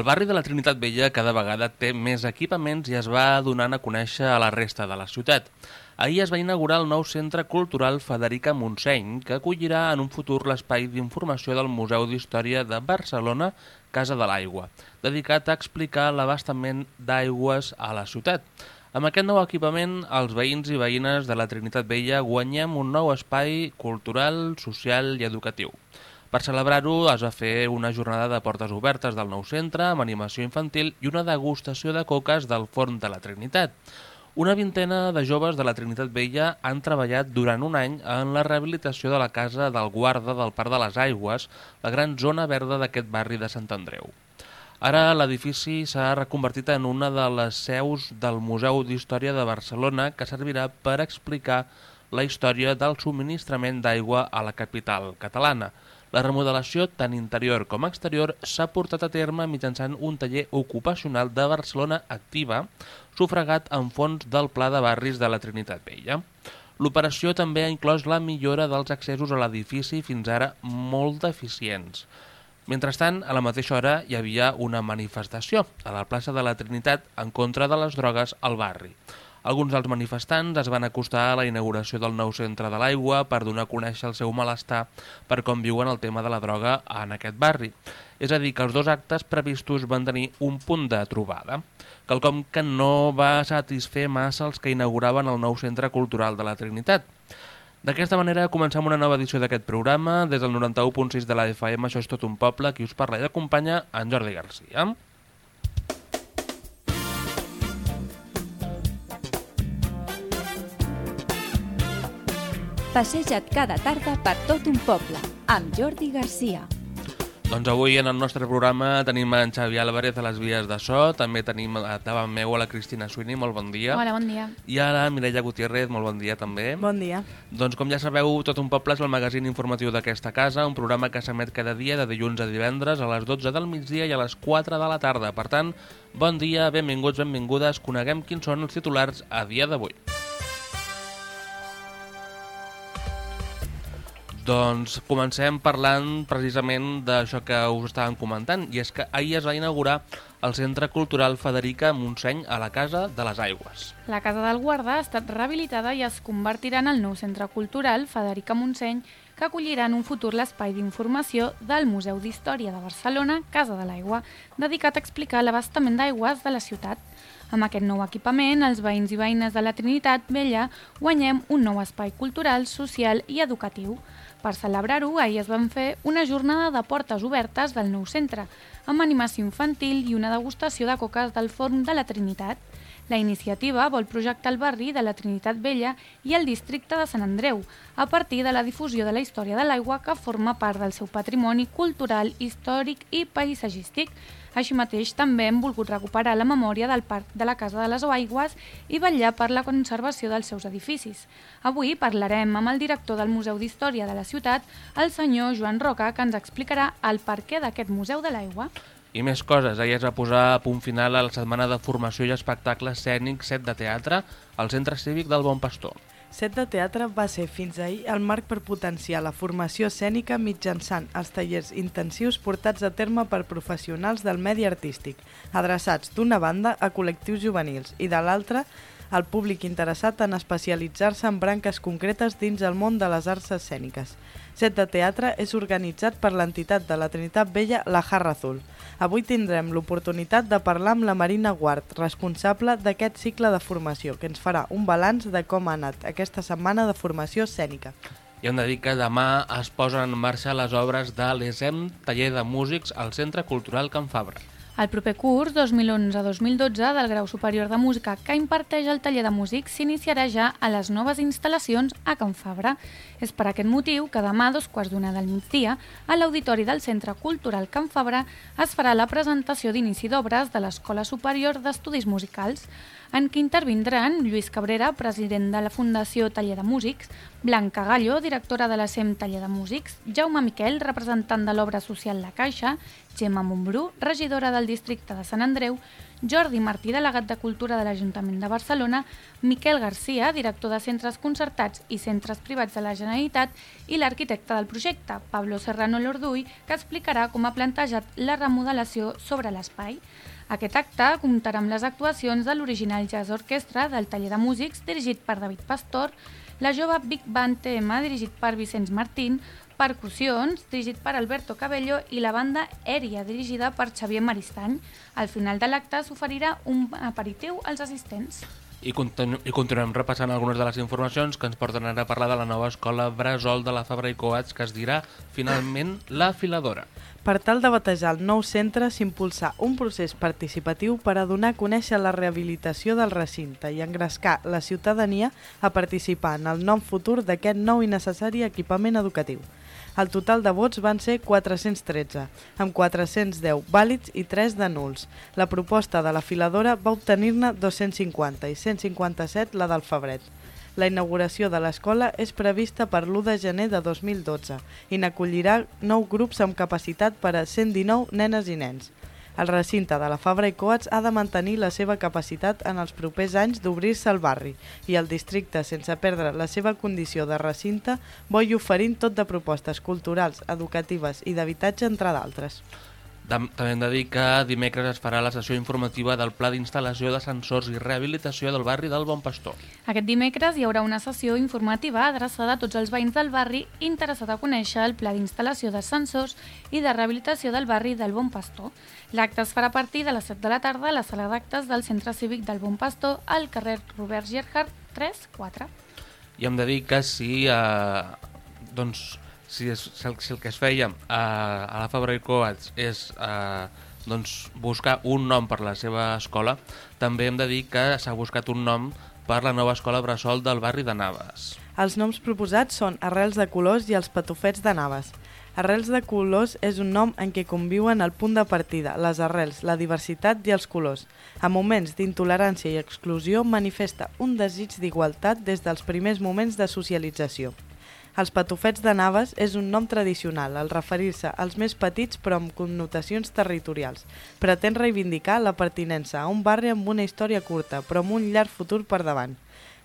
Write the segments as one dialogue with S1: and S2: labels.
S1: El barri de la Trinitat Vella cada vegada té més equipaments i es va donant a conèixer a la resta de la ciutat. Ahir es va inaugurar el nou Centre Cultural Federica Montseny, que acollirà en un futur l'espai d'informació del Museu d'Història de Barcelona, Casa de l'Aigua, dedicat a explicar l'abastament d'aigües a la ciutat. Amb aquest nou equipament, els veïns i veïnes de la Trinitat Vella guanyem un nou espai cultural, social i educatiu. Per celebrar-ho es va fer una jornada de portes obertes del nou centre amb animació infantil i una degustació de coques del forn de la Trinitat. Una vintena de joves de la Trinitat Vella han treballat durant un any en la rehabilitació de la casa del guarda del Parc de les Aigües, la gran zona verda d'aquest barri de Sant Andreu. Ara l'edifici s'ha reconvertit en una de les seus del Museu d'Història de Barcelona que servirà per explicar la història del subministrament d'aigua a la capital catalana. La remodelació, tant interior com exterior, s'ha portat a terme mitjançant un taller ocupacional de Barcelona Activa, sufragat en fons del Pla de Barris de la Trinitat Vella. L'operació també ha inclòs la millora dels accessos a l'edifici fins ara molt deficients. Mentrestant, a la mateixa hora hi havia una manifestació a la plaça de la Trinitat en contra de les drogues al barri. Alguns dels manifestants es van acostar a la inauguració del nou centre de l'aigua per donar a conèixer el seu malestar per com viuen el tema de la droga en aquest barri. És a dir, que els dos actes previstos van tenir un punt de trobada, quelcom que no va satisfer massa els que inauguraven el nou centre cultural de la Trinitat. D'aquesta manera comencem una nova edició d'aquest programa. Des del 91.6 de la FM, això és tot un poble, qui us parla i acompanya en Jordi Garcia.
S2: Passeja't cada tarda per tot un poble, amb Jordi Garcia.
S1: Doncs avui en el nostre programa tenim en Xavi Álvarez a les vies de so, també tenim davant meu a la Cristina Suini, molt bon dia.
S3: Hola, bon dia.
S1: I a la Mireia Gutiérrez, molt bon dia també.
S4: Bon dia.
S1: Doncs com ja sabeu, Tot un poble és el magazín informatiu d'aquesta casa, un programa que s'emet cada dia de dilluns a divendres a les 12 del migdia i a les 4 de la tarda. Per tant, bon dia, benvinguts, benvingudes, coneguem quins són els titulars a dia d'avui. Doncs comencem parlant precisament d'això que us estàvem comentant, i és que ahir es va inaugurar el Centre Cultural Federica Montseny a la Casa de les Aigües.
S3: La Casa del Guardà ha estat rehabilitada i es convertirà en el nou Centre Cultural Federica Montseny que acollirà en un futur l'espai d'informació del Museu d'Història de Barcelona, Casa de l'Aigua, dedicat a explicar l'abastament d'aigües de la ciutat. Amb aquest nou equipament, els veïns i veïnes de la Trinitat Vella guanyem un nou espai cultural, social i educatiu. Per celebrar-ho, ahir es van fer una jornada de portes obertes del nou centre, amb animació infantil i una degustació de coques del forn de la Trinitat. La iniciativa vol projectar el barri de la Trinitat Vella i el districte de Sant Andreu, a partir de la difusió de la història de l'aigua que forma part del seu patrimoni cultural, històric i paisatgístic, així mateix, també hem volgut recuperar la memòria del parc de la Casa de les Aigües i vetllar per la conservació dels seus edificis. Avui parlarem amb el director del Museu d'Història de la ciutat, el senyor Joan Roca, que ens explicarà el perquè d'aquest Museu de l'Aigua.
S1: I més coses, ahir es va posar punt final a la setmana de formació i espectacle escènic set de teatre al Centre Cívic del Bon Pastor.
S4: Set de teatre va ser fins ahir el marc per potenciar la formació escènica mitjançant els tallers intensius portats a terme per professionals del medi artístic, adreçats d'una banda a col·lectius juvenils i de l'altra al públic interessat en especialitzar-se en branques concretes dins el món de les arts escèniques. Set de teatre és organitzat per l'entitat de la Trinitat Vella La Jarra Azul. Avui tindrem l'oportunitat de parlar amb la Marina Guart, responsable d'aquest cicle de formació, que ens farà un balanç de com ha anat aquesta setmana de formació escènica.
S1: I hem de dir que demà es posen en marxa les obres de l'ESEM, taller de músics al Centre Cultural Can Fabra.
S3: El proper curs 2011-2012 del Grau Superior de Música que imparteix el taller de músics s'iniciarà ja a les noves instal·lacions a Can Fabra. És per aquest motiu que demà dos quarts d'una del migdia a l'Auditori del Centre Cultural Can Fabra es farà la presentació d'inici d'obres de l'Escola Superior d'Estudis Musicals en què intervindran Lluís Cabrera, president de la Fundació Taller de Músics, Blanca Gallo, directora de la SEM Taller de Músics, Jaume Miquel, representant de l'obra social La Caixa, Gemma Montbrú, regidora del districte de Sant Andreu, Jordi Martí, delegat de Cultura de l'Ajuntament de Barcelona, Miquel Garcia, director de centres concertats i centres privats de la Generalitat, i l'arquitecte del projecte, Pablo Serrano Lorduy, que explicarà com ha plantejat la remodelació sobre l'espai. Aquest acte comptarà amb les actuacions de l'original Jazz Orquestra del taller de músics dirigit per David Pastor, la jove Big Band TM dirigit per Vicenç Martín, Percussions, dirigit per Alberto Cabello, i la banda Èria, dirigida per Xavier Maristany. Al final de l'acte s'oferirà un aperitiu als assistents.
S1: I, continu I continuem repassant algunes de les informacions que ens porten ara a parlar de la nova escola Brasol de la Fabra i Coats, que es dirà finalment la filadora.
S4: Per tal de batejar el nou centre, s'impulsà un procés participatiu per a donar a conèixer la rehabilitació del recinte i engrescar la ciutadania a participar en el nom futur d'aquest nou i necessari equipament educatiu. El total de vots van ser 413, amb 410 vàlids i 3 de nuls. La proposta de la filadora va obtenir-ne 250 i 157 la del Febret. La inauguració de l'escola és prevista per l'1 de gener de 2012 i n'acollirà 9 grups amb capacitat per a 119 nenes i nens. El recinte de la Fabra i Coats ha de mantenir la seva capacitat en els propers anys d'obrir-se al barri i el districte, sense perdre la seva condició de recinte, vol oferint tot de propostes culturals, educatives i d'habitatge, entre d'altres.
S1: També hem de dir que dimecres es farà la sessió informativa del Pla d'Instal·lació de Sensors i Rehabilitació del barri del Bon Pastor.
S3: Aquest dimecres hi haurà una sessió informativa adreçada a tots els veïns del barri interessat a conèixer el Pla d'Instal·lació de Sensors i de Rehabilitació del barri del Bon Pastor. L'acte es farà a partir de les 7 de la tarda a la sala d'actes del Centre Cívic del Bon Pastor al carrer Robert Gerhard 3-4.
S1: I hem de dir que si... Eh, doncs, si, és, si el que es feia a, a la Fabra i Coats és eh, doncs, buscar un nom per la seva escola, també hem de dir que s'ha buscat un nom per la nova escola Bressol del barri de Naves.
S4: Els noms proposats són Arrels de Colors i els Patufets de Naves. Arrels de Colors és un nom en què conviuen el punt de partida, les arrels, la diversitat i els colors. A moments d'intolerància i exclusió manifesta un desig d'igualtat des dels primers moments de socialització. Els patufets de Naves és un nom tradicional al referir-se als més petits però amb connotacions territorials. Pretén reivindicar la pertinença a un barri amb una història curta però amb un llarg futur per davant.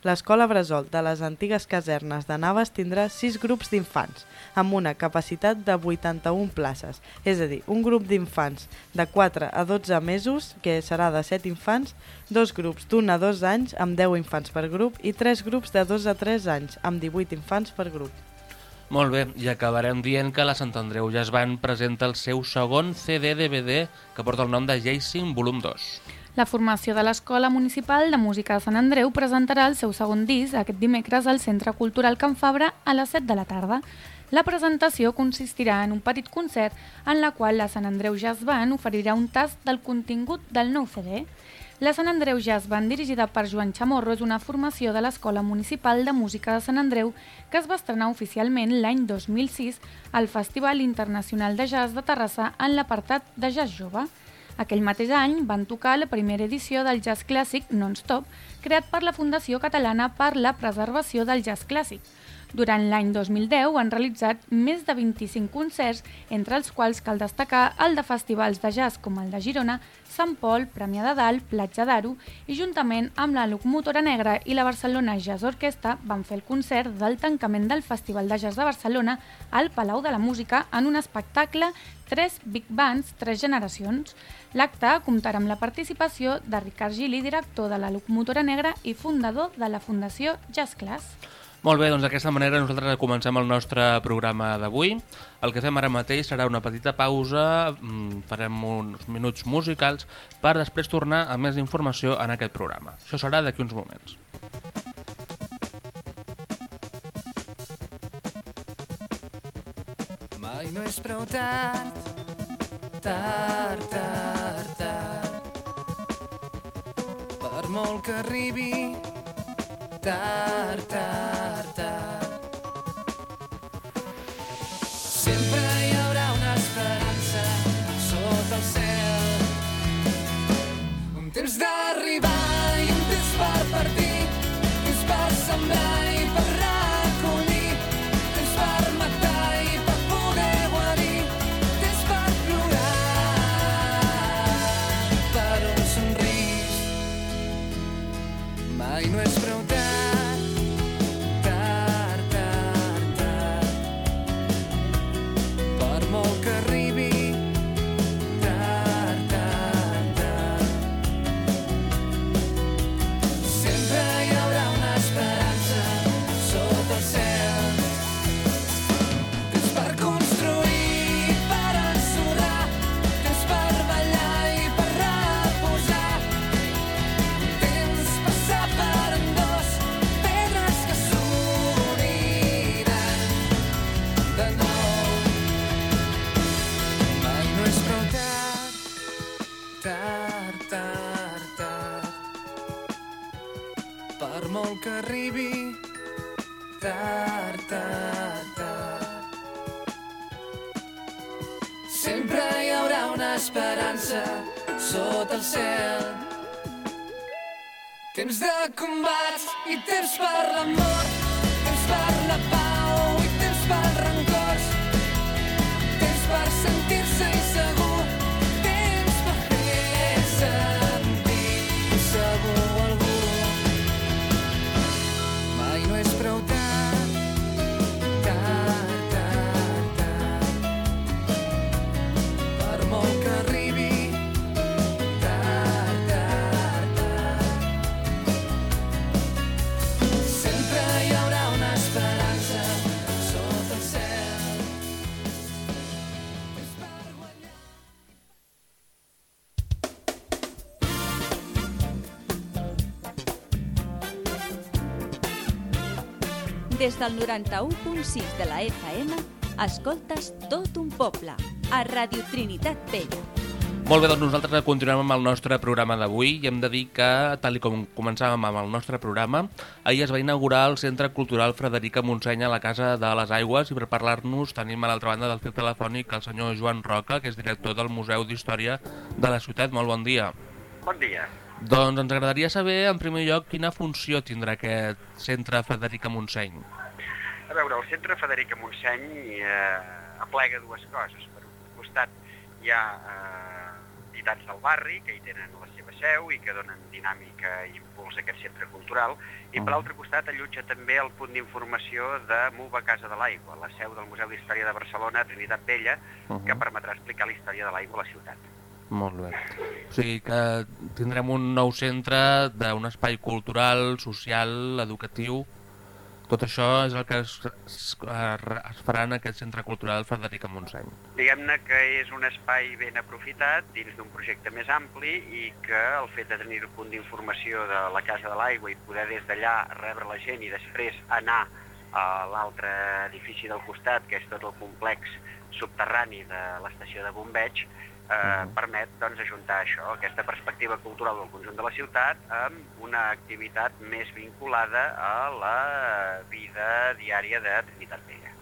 S4: L'escola Bressol de les antigues casernes de Naves tindrà 6 grups d'infants, amb una capacitat de 81 places, és a dir, un grup d'infants de 4 a 12 mesos, que serà de 7 infants, dos grups d'un a 2 anys amb 10 infants per grup i tres grups de 2 a 3 anys amb 18 infants per grup.
S1: Molt bé, i acabarem dient que la Sant Andreu ja es van presenta el seu segon CD-DVD que porta el nom de Jacing Volum 2.
S3: La formació de l'Escola Municipal de Música de Sant Andreu presentarà el seu segon disc aquest dimecres al Centre Cultural Can Fabra a les 7 de la tarda. La presentació consistirà en un petit concert en la qual la Sant Andreu Jazz Band oferirà un tast del contingut del nou CD. La Sant Andreu Jazz Band, dirigida per Joan Chamorro, és una formació de l'Escola Municipal de Música de Sant Andreu que es va estrenar oficialment l'any 2006 al Festival Internacional de Jazz de Terrassa en l'apartat de Jazz Jove. Aquell mateix any van tocar la primera edició del jazz clàssic Non-Stop, creat per la Fundació Catalana per la Preservació del Jazz Clàssic. Durant l'any 2010 han realitzat més de 25 concerts, entre els quals cal destacar el de festivals de jazz com el de Girona, Sant Pol, Premià de Dalt, Platja d'Aro i juntament amb la Locomotora Negra i la Barcelona Jazz Orquestra van fer el concert del tancament del Festival de Jazz de Barcelona al Palau de la Música en un espectacle Tres Big Bands, Tres Generacions. L'acte comptarà amb la participació de Ricard Gili, director de la Locomotora Negra i fundador de la Fundació Jazz Class.
S1: Molt bé, doncs d'aquesta manera nosaltres comencem el nostre programa d'avui. El que fem ara mateix serà una petita pausa, mm, farem uns minuts musicals per després tornar a més informació en aquest programa. Això serà d'aquí uns moments.
S5: Mai no és prou tard, tard, tard, tard. Per molt que arribi, tard, tard, tard. Sempre hi haurà una esperança sota el cel. Un temps d'arribar i un temps per partir, temps per sembrar combats i
S2: Des del 91.6 de la FM, escoltes tot un poble, a Radio Trinitat Vella.
S1: Molt bé, doncs nosaltres continuem amb el nostre programa d'avui i hem de dir que, tal i com començàvem amb el nostre programa, ahir es va inaugurar el Centre Cultural Frederica Montseny a la Casa de les Aigües i per parlar-nos tenim a l'altra banda del fil telefònic el senyor Joan Roca, que és director del Museu d'Història de la ciutat. Molt bon dia.
S6: Bon dia.
S1: Doncs ens agradaria saber, en primer lloc, quina funció tindrà aquest Centre Frederica Montseny.
S6: A veure, el centre Federica Montseny eh, aplega dues coses. Per un costat hi ha eh, entitats del barri que hi tenen la seva seu i que donen dinàmica i impuls a aquest centre cultural i per l'altre costat allotja també el punt d'informació de MUVA Casa de l'Aigua, la seu del Museu d'Història de Barcelona, Trinitat Vella,
S1: Uh
S6: que permetrà explicar la història de l'aigua a la ciutat.
S1: Molt bé. O sigui que tindrem un nou centre d'un espai cultural, social, educatiu. Tot això és el que es, es, es farà en aquest centre cultural Frederica Montseny.
S6: Diguem-ne que és un espai ben aprofitat dins d'un projecte més ampli i que el fet de tenir un punt d'informació de la Casa de l'Aigua i poder des d'allà rebre la gent i després anar a l'altre edifici del costat, que és tot el complex subterrani de l'estació de bombeig, eh, permet doncs, ajuntar això, aquesta perspectiva cultural del conjunt de la ciutat amb una activitat més vinculada a la vida diària de Trinitat Vella.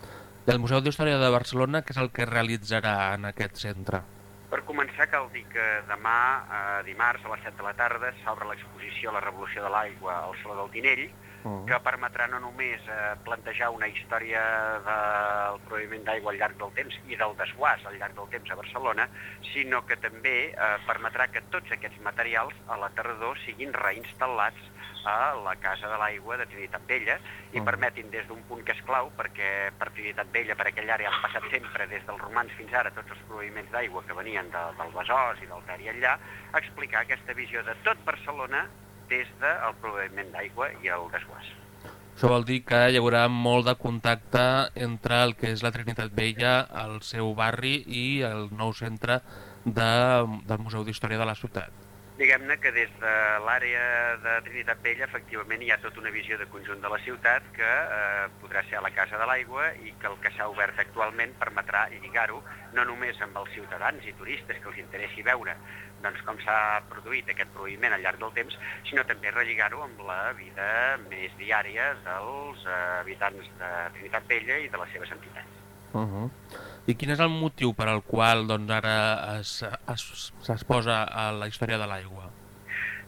S1: I el Museu d'Història de Barcelona, què és el que realitzarà en aquest centre?
S6: Per començar, cal dir que demà, eh, dimarts, a les 7 de la tarda, s'obre l'exposició La revolució de l'aigua al Saló del Tinell,
S1: Uh
S6: que permetrà no només eh, plantejar una història del proviment d'aigua al llarg del temps i del desguàs al llarg del temps a Barcelona, sinó que també eh, permetrà que tots aquests materials a la tardor siguin reinstal·lats a la Casa de l'Aigua de Trinitat Vella i
S1: Mhm.
S6: permetin des d'un punt que és clau, perquè per Trinitat Vella, per aquella àrea han passat sempre des dels romans fins ara tots els proviments d'aigua que venien de, del Besòs i del Ter i enllà, explicar aquesta visió de tot Barcelona des del proviment d'aigua i el desguàs.
S1: Això vol dir que hi haurà molt de contacte entre el que és la Trinitat Vella, el seu barri i el nou centre de, del Museu d'Història de la ciutat.
S6: Diguem-ne que des de l'àrea de Trinitat Vella efectivament hi ha tota una visió de conjunt de la ciutat que eh, podrà ser a la Casa de l'Aigua i que el que s'ha obert actualment permetrà lligar-ho no només amb els ciutadans i turistes que els interessi veure doncs, com s'ha produït aquest proviment al llarg del temps, sinó també relligar-ho amb la vida més diària dels eh, habitants de Trinitat Vella i de les seves entitats.
S1: Uh -huh. I quin és el motiu per al qual doncs, ara es, es, es posa a la història de l'aigua?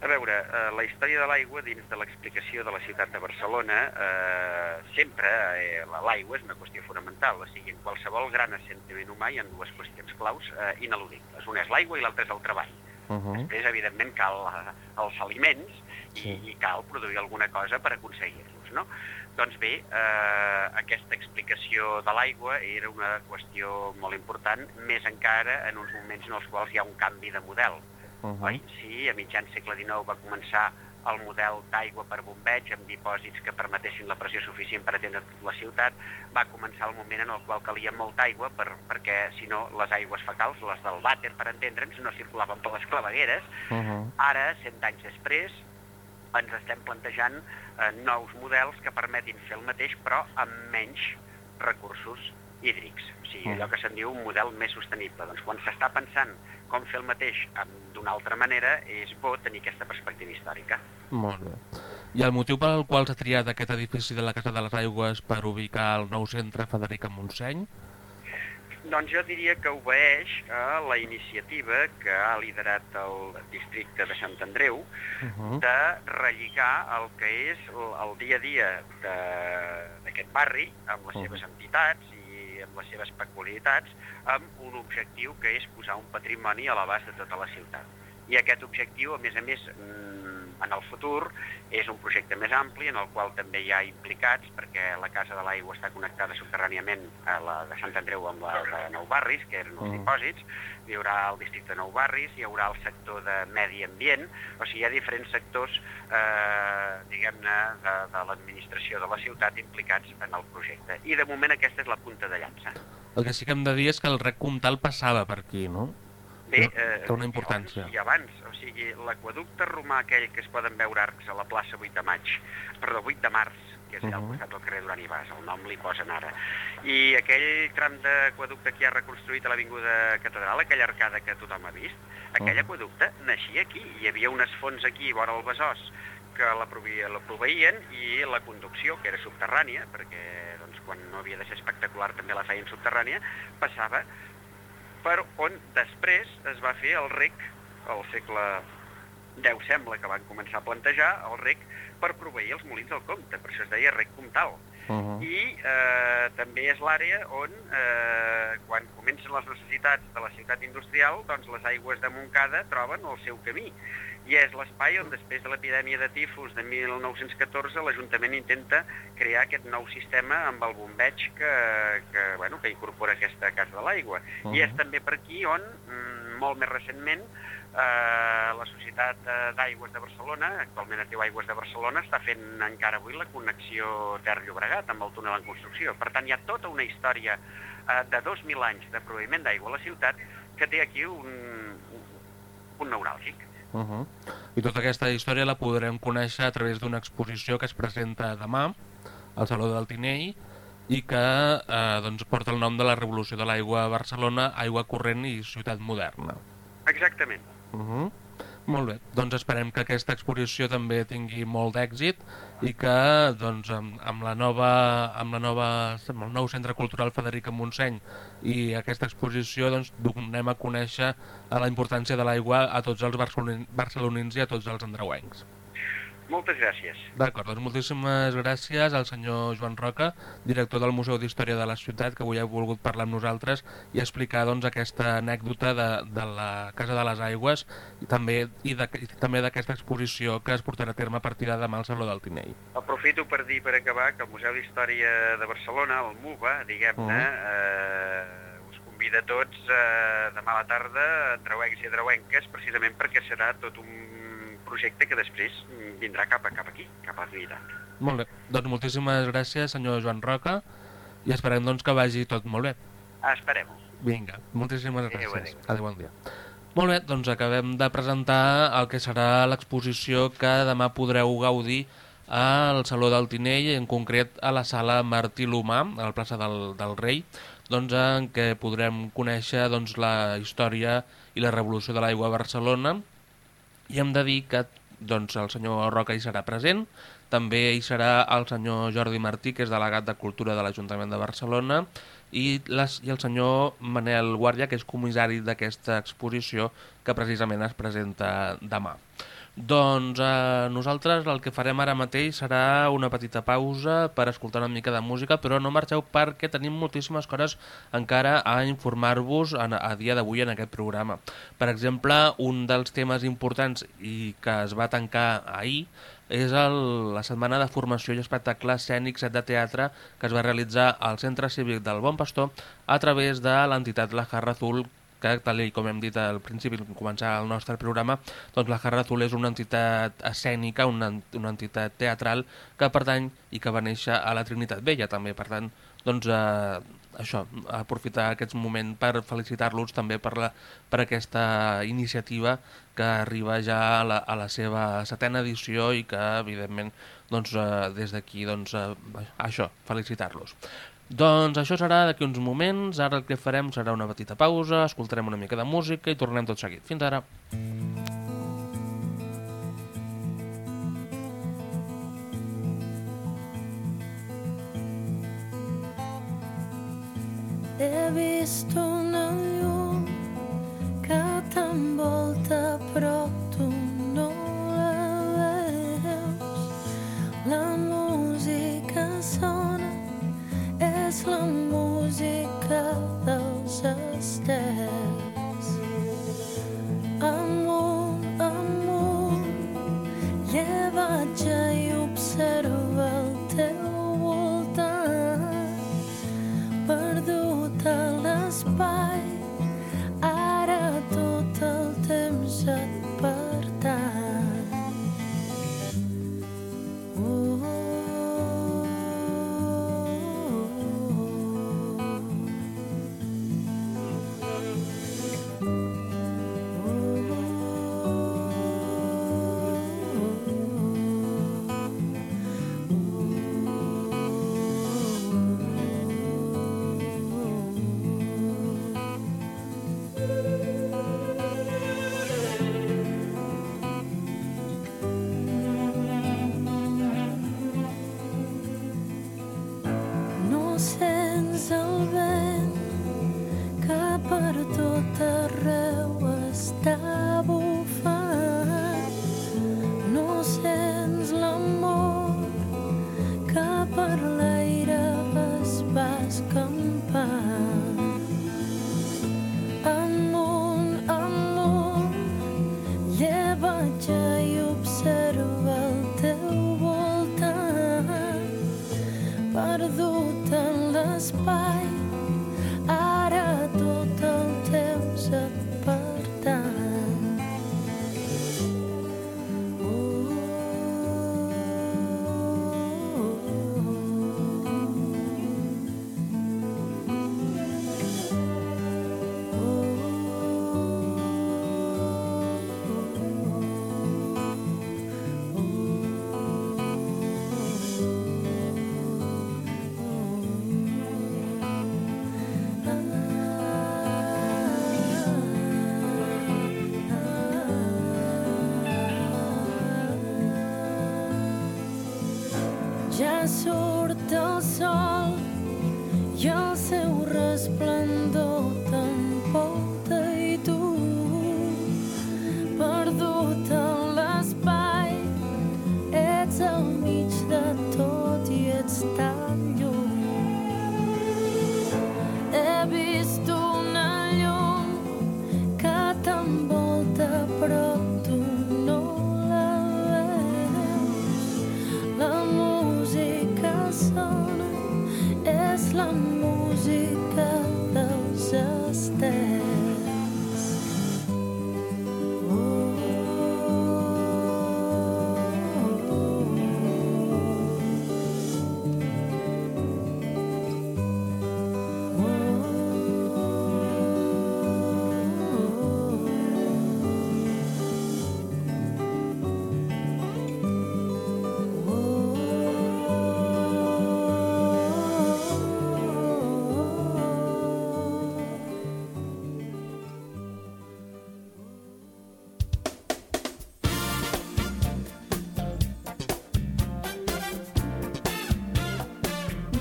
S6: A veure, eh, la història de l'aigua dins de l'explicació de la ciutat de Barcelona eh, sempre eh, l'aigua és una qüestió fonamental, o sigui, en qualsevol gran assentament humà hi ha dues qüestions claus eh, ineludibles. Una és l'aigua i l'altra és el treball.
S1: Uh -huh.
S6: Després, evidentment, cal eh, els aliments i,
S1: Sí.
S6: i cal produir alguna cosa per aconseguir-los, no? Doncs bé, eh, aquesta explicació de l'aigua era una qüestió molt important, més encara en uns moments en els quals hi ha un canvi de model.
S1: Uh -huh.
S6: Oi? Sí, a mitjan segle XIX va començar el model d'aigua per bombeig amb dipòsits que permetessin la pressió suficient per atendre tota la ciutat. Va començar el moment en el qual calia molta aigua per, perquè, si no, les aigües fecals, les del vàter, per entendre'ns, no circulaven per les clavegueres.
S1: Uh -huh.
S6: Ara, cent anys després, ens estem plantejant eh, nous models que permetin fer el mateix, però amb menys recursos hídrics. O sigui, allò que se'n diu un model més sostenible. Doncs quan s'està pensant com fer el mateix d'una altra manera, és bo tenir aquesta perspectiva històrica.
S1: Molt bé. I el motiu pel qual s'ha triat aquest edifici de la Casa de les Aigües per ubicar el nou centre Federica Montseny?
S6: Doncs jo diria que obeeix a la iniciativa que ha liderat el districte de Sant Andreu
S1: Uh -huh.
S6: de relligar el que és el, el dia a dia de- d'aquest barri amb les
S1: Mhm.
S6: seves entitats i amb les seves peculiaritats amb un objectiu que és posar un patrimoni a l'abast de tota la ciutat. I aquest objectiu, a més a més, mm, en el futur, és un projecte més ampli en el qual també hi ha implicats, perquè la Casa de l'Aigua està connectada subterràniament a la de Sant Andreu amb la de Nou Barris, que eren els
S1: Mhm.
S6: dipòsits, hi haurà el districte de Nou Barris, hi haurà el sector de medi ambient, o sigui, hi ha diferents sectors, eh, diguem-ne, de, de l'administració de la ciutat implicats en el projecte. I de moment aquesta és la punta de llança.
S1: El que sí que hem de dir és que el rec comtal passava per aquí, no?
S6: Bé,
S1: No, té una importància.
S6: I abans, o sigui, l'aquaducte romà aquell que es poden veure arcs a la plaça 8 de maig, perdó, 8 de març, que és allà al
S1: Mhm.
S6: costat del carrer Duran i Bas, el nom li posen ara. I aquell tram d'aquaducte que hi ha reconstruït a l'Avinguda Catedral, aquella arcada que tothom ha vist, aquell
S1: Mhm.
S6: aquaducte naixia aquí. Hi havia unes fonts aquí vora el Besòs que la, proveï- la proveïen i la conducció, que era subterrània, perquè doncs, quan no havia de ser espectacular també la feien subterrània, passava per on després es va fer el rec, al segle X sembla que van començar a plantejar el rec per proveir els molins del Comte, per això es deia rec comtal.
S1: Uh -huh.
S6: I eh, també és l'àrea on, eh, quan comencen les necessitats de la ciutat industrial, doncs les aigües de Montcada troben el seu camí. I és l'espai on, després de l'epidèmia de tifus de 1914, l'Ajuntament intenta crear aquest nou sistema amb el bombeig que, que, bueno, que incorpora aquesta Casa de l'Aigua.
S1: Uh
S6: I és
S1: -huh.
S6: també per aquí on, mm, molt més recentment, eh, la Societat d'Aigües de Barcelona, actualment es diu Aigües de Barcelona, està fent encara avui la connexió Ter-Llobregat amb el túnel en construcció. Per tant, hi ha tota una història eh, de 2.000 anys de proveïment d'aigua a la ciutat que té aquí un, un punt neuràlgic.
S1: Uh -huh. I tota aquesta història la podrem conèixer a través d'una exposició que es presenta demà al Saló del Tinell i que eh, doncs, porta el nom de la Revolució de l'Aigua a Barcelona, Aigua Corrent i Ciutat Moderna.
S6: Exactament.
S1: Uh -huh. Molt bé, doncs esperem que aquesta exposició també tingui molt d'èxit i que doncs, amb, amb, la nova, amb, la nova, amb el nou Centre Cultural Federica Montseny i aquesta exposició doncs, donem a conèixer la importància de l'aigua a tots els barcelonins i a tots els andreuencs.
S6: Moltes gràcies.
S1: D'acord, doncs moltíssimes gràcies al senyor Joan Roca, director del Museu d'Història de la Ciutat, que avui ha volgut parlar amb nosaltres i explicar doncs, aquesta anècdota de, de la Casa de les Aigües i també i, de, i també d'aquesta exposició que es portarà a terme a partir de demà al Saló del Tinell.
S6: Aprofito per dir, per acabar, que el Museu d'Història de Barcelona, el MUBA, diguem-ne,
S1: Mhm.
S6: eh, us convida a tots eh, demà a la tarda, andreuencs i andreuenques, precisament perquè serà tot un projecte que després mm, vindrà cap, a, cap aquí, cap a Trinitat.
S1: Molt bé, doncs moltíssimes gràcies senyor Joan Roca i esperem doncs, que vagi tot molt bé.
S6: Esperem-ho.
S1: Vinga, moltíssimes
S6: Adéu,
S1: gràcies.
S6: adéu.
S1: Adéu, bon dia. Molt bé, doncs acabem de presentar el que serà l'exposició que demà podreu gaudir al Saló del Tinell, en concret a la sala Martí Lomà, a la plaça del, del Rei, doncs, en què podrem conèixer doncs, la història i la revolució de l'aigua a Barcelona, i hem de dir que doncs, el senyor Roca hi serà present, també hi serà el senyor Jordi Martí, que és delegat de Cultura de l'Ajuntament de Barcelona, i, les, i el senyor Manel Guàrdia, que és comissari d'aquesta exposició que precisament es presenta demà. Doncs eh, nosaltres el que farem ara mateix serà una petita pausa per escoltar una mica de música, però no marxeu perquè tenim moltíssimes coses encara a informar-vos a, a dia d'avui en aquest programa. Per exemple, un dels temes importants i que es va tancar ahir és el, la setmana de formació i espectacle escènic set de teatre que es va realitzar al Centre Cívic del Bon Pastor a través de l'entitat La Jarra Azul que, tal com hem dit al principi, començar el nostre programa, doncs la Azul és una entitat escènica, una, una entitat teatral que pertany i que va néixer a la Trinitat Vella també, per tant, doncs eh, això, aprofitar aquests moments per felicitar-los també per, la, per aquesta iniciativa que arriba ja a la, a la seva setena edició i que, evidentment, doncs, eh, des d'aquí, doncs, eh, això, felicitar-los. Doncs això serà d'aquí uns moments, ara el que farem serà una petita pausa, escoltarem una mica de música i tornem tot seguit. Fins ara.
S7: He vist una llum que t'envolta però tu no la veus. La música sona la música dels estels. Amunt, amunt, llevatge i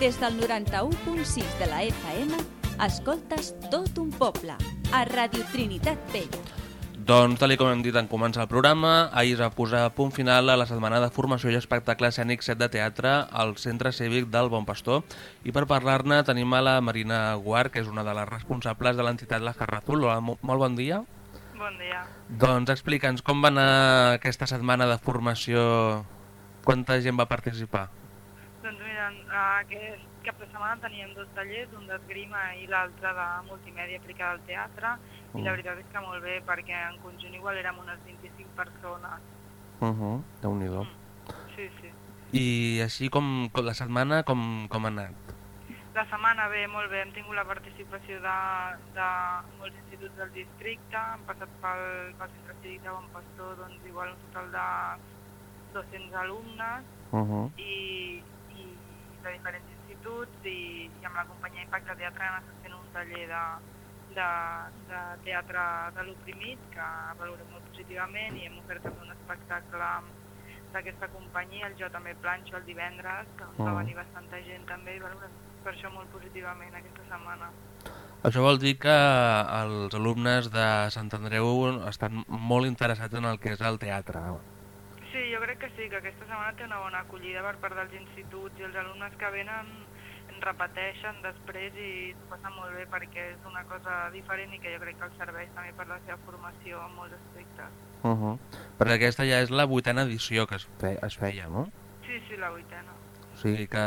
S2: Des del 91.6 de la FM, escoltes tot un poble, a Radio Trinitat Vella.
S1: Doncs, tal com hem dit en començar el programa, ahir es va posar a punt final a la setmana de formació i espectacle escènic set de teatre al Centre Cívic del Bon Pastor. I per parlar-ne tenim a la Marina Guart, que és una de les responsables de l'entitat La Jarra Azul. Hola, mo- molt bon dia.
S8: Bon dia.
S1: Doncs explica'ns com va anar aquesta setmana de formació, quanta gent va participar.
S8: Mira, aquest cap de setmana teníem dos tallers, un d'esgrima i l'altre de multimèdia aplicada al teatre, i la
S1: Mm.
S8: veritat és que molt bé, perquè en conjunt igual érem unes 25 persones.
S1: Uh -huh. Déu-n'hi-do.
S8: Sí, sí.
S1: I així com, com la setmana, com, com ha anat?
S8: La setmana bé, molt bé, hem tingut la participació de, de molts instituts del districte, hem passat pel, pel centre cívic de Bon Pastor, doncs igual un total de 200 alumnes,
S1: Uh -huh.
S8: i de diferents instituts i, i amb la companyia Impacte Teatre hem estat fent un taller de, de, de teatre de l'oprimit que valorem molt positivament i hem ofert també un espectacle d'aquesta companyia, el Jo també planxo el divendres, va
S1: Mm.
S8: venir bastanta gent també i valorem per això molt positivament aquesta setmana.
S1: Això vol dir que els alumnes de Sant Andreu estan molt interessats en el que és el teatre.
S8: Sí, jo crec que sí, que aquesta setmana té una bona acollida per part dels instituts i els alumnes que venen en repeteixen després i s'ho passen molt bé perquè és una cosa diferent i que jo crec que els serveix també per la seva formació en molts aspectes.
S1: Uh -huh. Perquè aquesta ja és la vuitena edició que es, fe, es feia, no?
S8: Sí, sí, la vuitena.
S1: O sigui que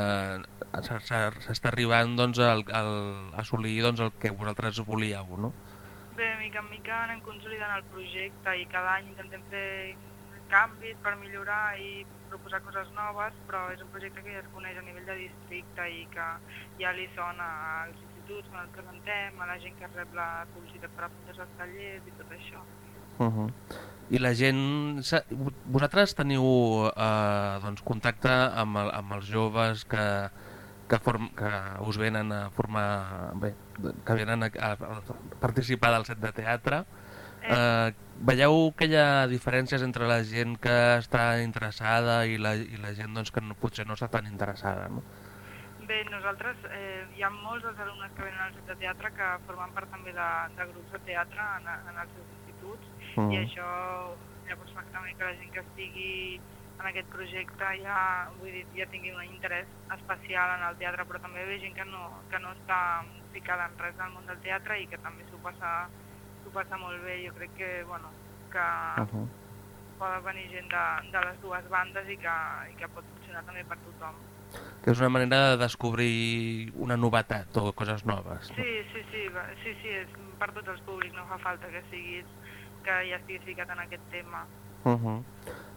S1: s'està arribant doncs, al, al, a assolir doncs, el que vosaltres volíeu, no?
S8: Bé, mica en mica anem consolidant el projecte i cada any intentem fer canvis per millorar i proposar coses noves, però és un projecte que ja es coneix a nivell de districte i que ja li sona als instituts quan el presentem, a la gent que rep la publicitat per apuntar als tallers i tot això.
S1: Uh -huh. I la gent... sa- Vosaltres teniu eh, doncs, contacte amb, el, amb els joves que, que, form, que us venen a formar... Bé, que venen a, a, participar del set de teatre. Eh, veieu que hi ha diferències entre la gent que està interessada i la, i la gent doncs, que no, potser no està tan interessada, no?
S8: Bé, nosaltres, eh, hi ha molts dels alumnes que venen al set de teatre que formen part també de, de grups de teatre en, en els seus instituts
S1: Mhm.
S8: i això llavors fa també que la gent que estigui en aquest projecte ja, vull dir, ja tingui un interès especial en el teatre, però també ve gent que no, que no està ficada en res del món del teatre i que també s'ho passa, s'ho passa molt bé. Jo crec que, bueno, que
S1: Uh -huh.
S8: poden venir gent de, de les dues bandes i que, i que pot funcionar també per tothom.
S1: Que és una manera de descobrir una novetat o coses noves.
S8: Sí, sí, sí, va- sí, sí, és per tots els públics, no fa falta que siguis que ja estiguis ficat en aquest tema.
S1: Uh -huh.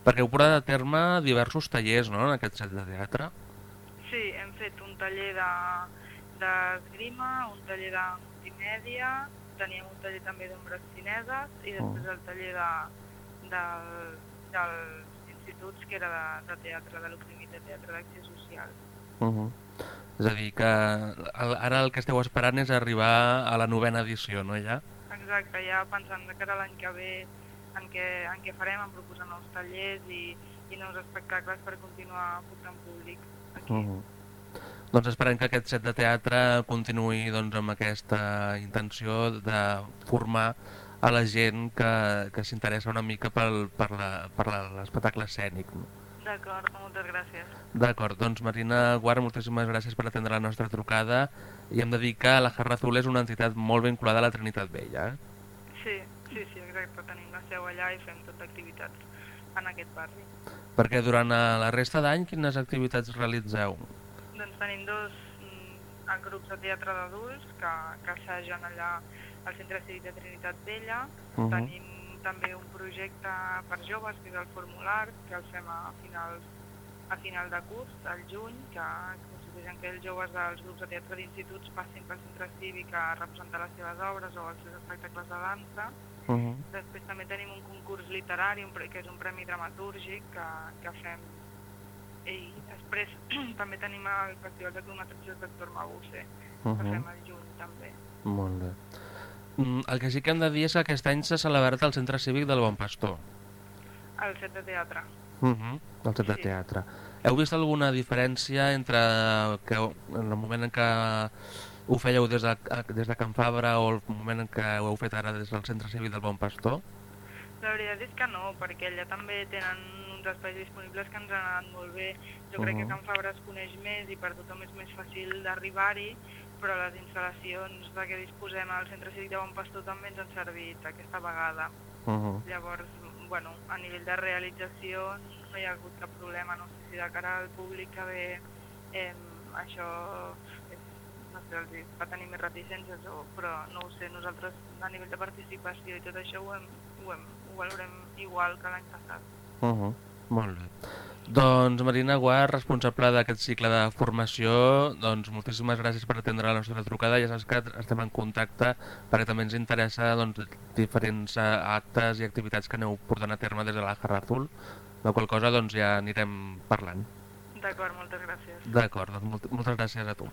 S1: Perquè heu portat a terme diversos tallers no, en aquest set de teatre.
S8: Sí, hem fet un taller de- d'esgrima, un taller de multimèdia, teníem un taller també d'ombres xineses i després el taller de, del, dels instituts que era de, de teatre, de l'oprimit de teatre d'acció social.
S1: Uh -huh. És a dir, que el, ara el que esteu esperant és arribar a la novena edició, no ja?
S8: Exacte, ja pensant de cara a l'any que ve en què, en què farem, en proposar nous tallers i, i nous espectacles per continuar portant públic aquí.
S1: Uh -huh. Doncs esperem que aquest set de teatre continuï doncs, amb aquesta intenció de formar a la gent que, que s'interessa una mica pel, per la- per la- l'espectacle escènic. No?
S8: D'acord, moltes gràcies.
S1: D'acord, doncs Marina Guard, moltíssimes gràcies per atendre la nostra trucada i hem de dir que la Jarra Azul és una entitat molt vinculada a la Trinitat Vella. Eh?
S8: Sí, sí, sí, exacte, tenim la seu allà i fem tot activitats en aquest barri.
S1: Perquè durant la resta d'any quines activitats realitzeu?
S8: Tenim dos mm, grups de teatre d'adults que, que assagen allà al Centre Cívic de Trinitat Vella.
S1: Mhm.
S8: Tenim també un projecte per joves, que és el formular, que el fem a finals a final de curs, al juny, que consisteix en que els joves dels grups de teatre d'instituts passin pel centre cívic a representar les seves obres o els seus espectacles de dansa.
S1: Uh -huh.
S8: Després també tenim un concurs literari, un, que és un premi dramatúrgic que, que fem. I després també tenim el Festival de Curtmetratges d'Hector Mabuse, que
S1: Uh -huh.
S8: fem al juny també.
S1: Molt bé. Mm, el que sí que hem de dir és que aquest any s'ha celebrat al Centre Cívic del Bon Pastor.
S8: El set de teatre.
S1: Uh -huh. El set de
S8: Sí.
S1: teatre. Heu vist alguna diferència entre que en el moment en què ho fèieu des de, des de Can Fabra o el moment en què ho heu fet ara des del Centre Cívic del Bon Pastor?
S8: La veritat és que no, perquè allà també tenen uns espais disponibles que ens han anat molt bé. Jo crec
S1: Mhm.
S8: que Can Fabra es coneix més i per tothom és més fàcil d'arribar-hi, però les instal·lacions de què disposem al Centre Cívic de Bon Pastor també ens han servit aquesta vegada.
S1: Uh -huh.
S8: Llavors, bueno, a nivell de realització no hi ha hagut cap problema, no sé si de cara al públic que ve eh, això és, no sé, els va tenir més reticències, o, però no ho sé, nosaltres a nivell de participació i tot això ho, hem, ho, hem, ho valorem igual que l'any passat.
S1: Uh -huh. Molt bé. Doncs Marina Guard, responsable d'aquest cicle de formació, doncs moltíssimes gràcies per atendre la nostra trucada. Ja saps que estem en contacte perquè també ens interessa doncs, diferents eh, actes i activitats que aneu portant a terme des de la Jarra Azul, la qual cosa doncs, ja anirem parlant.
S8: D'acord, moltes gràcies.
S1: D'acord, doncs molt, moltes gràcies a tu.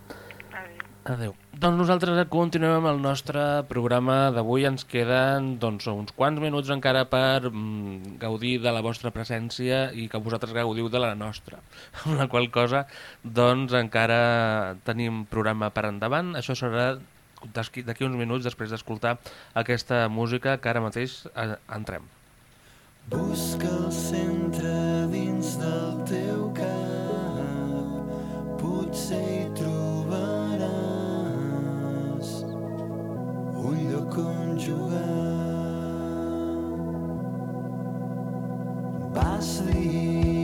S8: Adéu.
S1: Doncs nosaltres continuem amb el nostre programa d'avui. Ens queden doncs, uns quants minuts encara per mm, gaudir de la vostra presència i que vosaltres gaudiu de la nostra. Amb la qual cosa, doncs, encara tenim programa per endavant. Això serà d'aquí d'aquí uns minuts després d'escoltar aquesta música que ara mateix eh, entrem.
S9: Busca el centre dins del teu cap, potser hi un lloc on jugar. Vas dir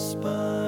S9: pot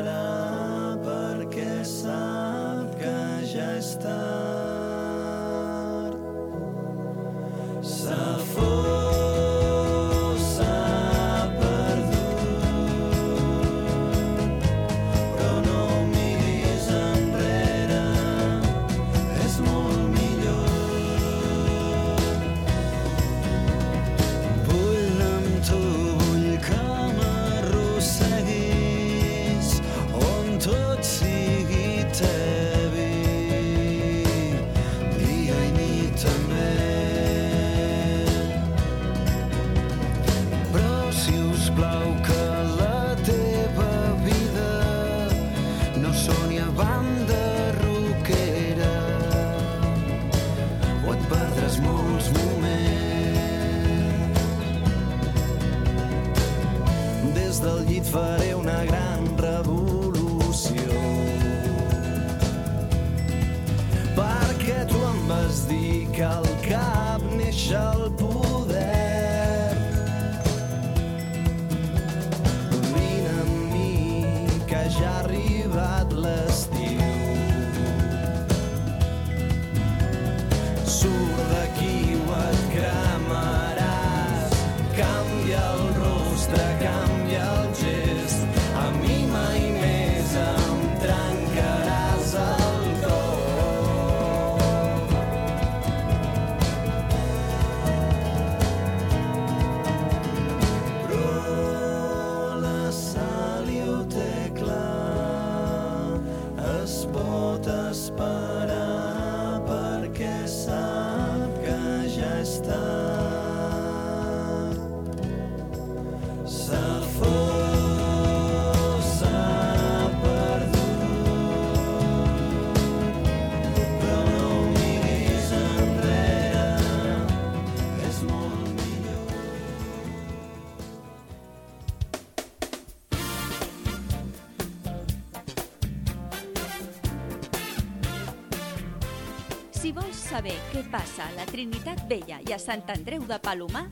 S2: saber què passa a la Trinitat Vella i a Sant Andreu de Palomar,